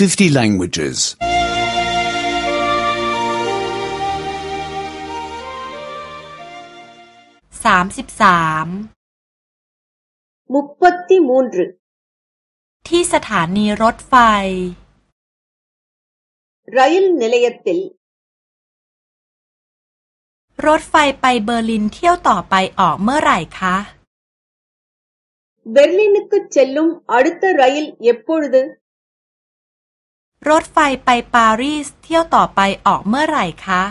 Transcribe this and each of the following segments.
50 languages. 33 33ที่สถานีรถไฟ Rail n i l a y a t i l รถไฟไปเบอร์ลินเที่ยวต่อไปออกเมื่อไรคะเบอร์ลินก็เชลลุมอดิตรไรล์เยปปอร์ดรถไฟไปปารีสเที่ยวต่อไปออกเมื่อไหร่คะ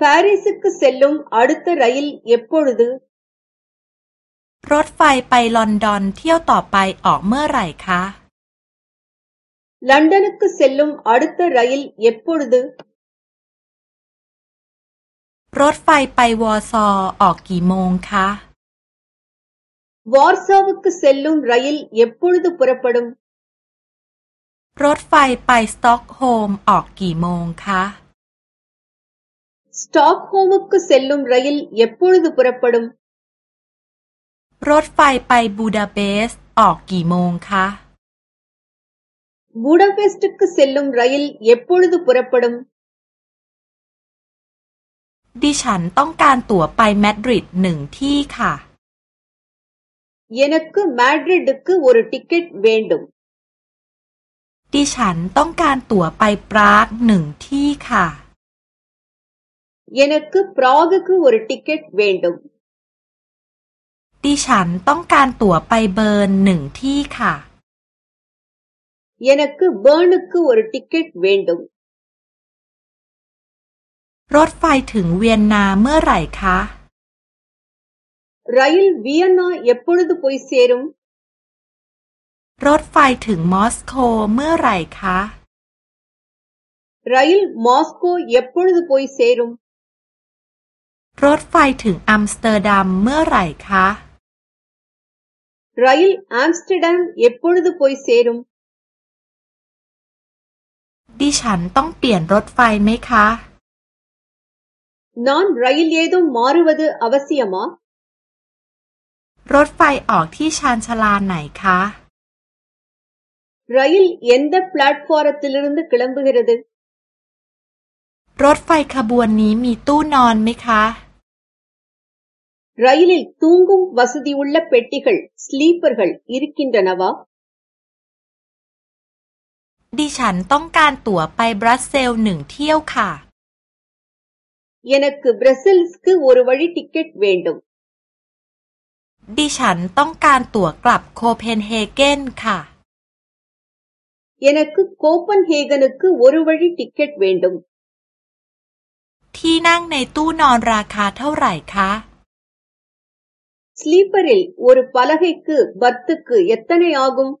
ปารีสก க ் க ுลุมอัดต் அ ட ுล์เอ ய ป ல ் எ ப รถไฟไปลอนดอนเที่ยวต่อไปออกเมื่อไหร่คะลอนดอนก் க ு ச ลุมอัดต அ ட ு த ล์เอிป் எ ப ்รถไฟไปวอร์ซอออกกี่โมงคะวอร์ซอวு க ்เซลெ ல ்รு ம เ ர ய ிป் எ ร் ப ொ ழ ு த ு ப รถไฟไปสต็อกโฮมออกกี่โมงคะสต็อกโฮมก็เซลลุมรายลเย็บปุรดุปรับปรุงรถไฟไปบูดาเปสต์ออกกี่โมงคะบูดาเปสต์ก็เซลลุมรายลเย็บปุรดุปรับปรุงดิฉันต้องการตั๋วไปมาดริดหนึ่งที่ค่ะเยนักก็มาดริดก็วอร์ติเกตเวนดุมดิฉันต้องการตั๋วไปปรากหนึ่งที่ค่ะยนักกปรากกูรติเก็ตเวนดุดิฉันต้องการตั๋วไปเบิร์นหนึ่งที่ค่ะยนักกเบิร์นกูรติเก็ตเวนดุรถไฟถึงเวียนนาเมื่อไหร่คะไรล์เวียนนาเอปปุรดูไปเซรุมรถไฟถึงมอสโกเมื่อไหร่คะ ர ய ி ல มอสโก க ோ எப்பொழுது போய் ச ேรถไฟถึงอัมสเตอร์ดัมเมื่อไหร่คะ ர ய ி ல อัมสเตอร์ดัม் எப்பொழுது போய் ச ே ர ดิฉันต้องเปลี่ยนรถไฟไหมคะนอน் ர ய ிเยด த ม மாறுவது அவசியமா รถไฟออกที่ชานชาลาไหนคะ ரயில் எந்த பிளாட்ஃபாரத்திலிருந்து க ி ள ம ் ப ுรถไฟขบวนนี้มีตู้นอนไหมคะรถไฟตู้งุ้มวัสดีอุลล์เป็ติ๊กลสลีปเปอร์กลอีริกินดานาวาดิฉันต้องการตั๋วไปบรัสเซลหนึ่งเที่ยวค่ะยานักบรัสเซลส์กูอวร์วารีติ๊กเก็ตเวนดมดิฉันต้องการตั๋วกลับโคเปนเฮเกนค่ะ எனக்கு கோப்பன்ஹேகனுக்கு ஒரு வழி டிக்கெட் வேண்டும் ที่นั่งในตู้นอนราคาเท่าไหร่คะ ஸ்லீப்பரில் ஒரு பலகைக்கு பர்த்துக்கு எத்தனை ஆகும்